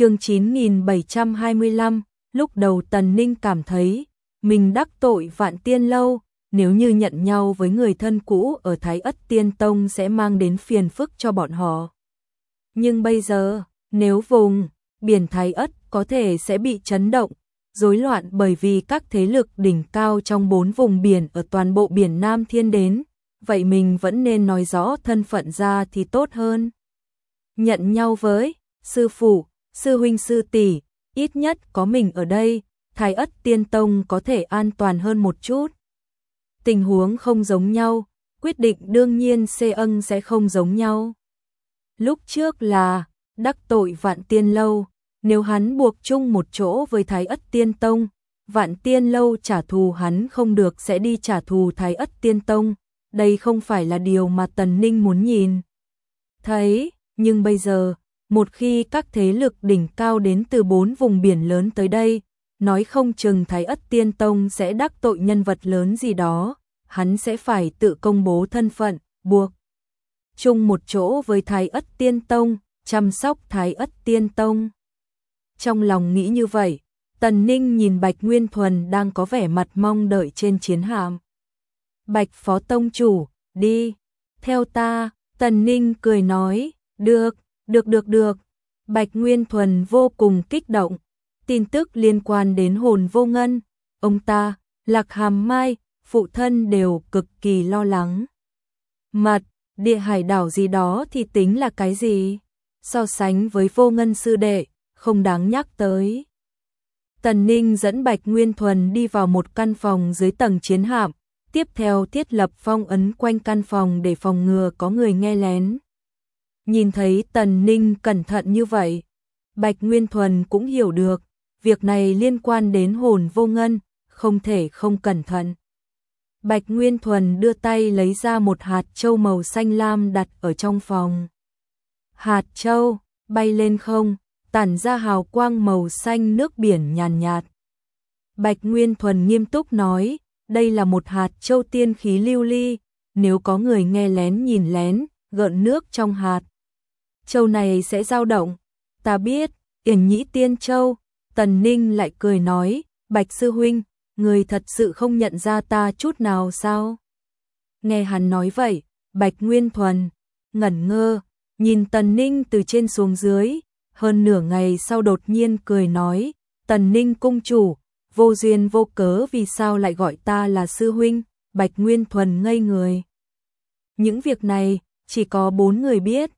chương 9725, lúc đầu Tần Ninh cảm thấy, mình đắc tội vạn tiên lâu, nếu như nhận nhau với người thân cũ ở Thái Ất Tiên Tông sẽ mang đến phiền phức cho bọn họ. Nhưng bây giờ, nếu vùng, biển Thái Ất có thể sẽ bị chấn động, rối loạn bởi vì các thế lực đỉnh cao trong bốn vùng biển ở toàn bộ biển Nam Thiên đến, vậy mình vẫn nên nói rõ thân phận ra thì tốt hơn. Nhận nhau với sư phụ, sư huynh sư tỷ, ít nhất có mình ở đây, Thái Ất Tiên Tông có thể an toàn hơn một chút. Tình huống không giống nhau, quyết định đương nhiên xê ân sẽ không giống nhau. Lúc trước là đắc tội vạn tiên lâu, nếu hắn buộc chung một chỗ với Thái Ất Tiên Tông, Vạn Tiên Lâu trả thù hắn không được sẽ đi trả thù Thái Ất Tiên Tông, đây không phải là điều mà Tần Ninh muốn nhìn. Thấy, nhưng bây giờ, một khi các thế lực đỉnh cao đến từ bốn vùng biển lớn tới đây, nói không chừng Thái Ất Tiên Tông sẽ đắc tội nhân vật lớn gì đó, hắn sẽ phải tự công bố thân phận, buộc. Chung một chỗ với Thái Ất Tiên Tông, chăm sóc Thái Ất Tiên Tông. Trong lòng nghĩ như vậy, Tần Ninh nhìn Bạch Nguyên Thuần đang có vẻ mặt mong đợi trên chiến hạm. Bạch Phó Tông Chủ, đi, theo ta, Tần Ninh cười nói, được, được được được. Bạch Nguyên Thuần vô cùng kích động, tin tức liên quan đến hồn vô ngân, ông ta, Lạc Hàm Mai, phụ thân đều cực kỳ lo lắng. Mặt, địa hải đảo gì đó thì tính là cái gì? So sánh với vô ngân sư đệ, không đáng nhắc tới. Tần Ninh dẫn Bạch Nguyên Thuần đi vào một căn phòng dưới tầng chiến hạm, tiếp theo thiết lập phong ấn quanh căn phòng để phòng ngừa có người nghe lén. Nhìn thấy Tần Ninh cẩn thận như vậy, Bạch Nguyên Thuần cũng hiểu được, việc này liên quan đến hồn vô ngân, không thể không cẩn thận. Bạch Nguyên Thuần đưa tay lấy ra một hạt châu màu xanh lam đặt ở trong phòng. Hạt châu bay lên không, tản ra hào quang màu xanh nước biển nhàn nhạt. Bạch Nguyên Thuần nghiêm túc nói, đây là một hạt châu tiên khí lưu ly, nếu có người nghe lén nhìn lén, gợn nước trong hạt. Châu này sẽ dao động, ta biết, yển nhĩ tiên châu, tần ninh lại cười nói, Bạch Sư Huynh, người thật sự không nhận ra ta chút nào sao? Nghe hắn nói vậy, Bạch Nguyên Thuần, ngẩn ngơ, nhìn tần ninh từ trên xuống dưới, hơn nửa ngày sau đột nhiên cười nói, tần ninh cung chủ, vô duyên vô cớ vì sao lại gọi ta là sư huynh, Bạch Nguyên Thuần ngây người. Những việc này, chỉ có bốn người biết,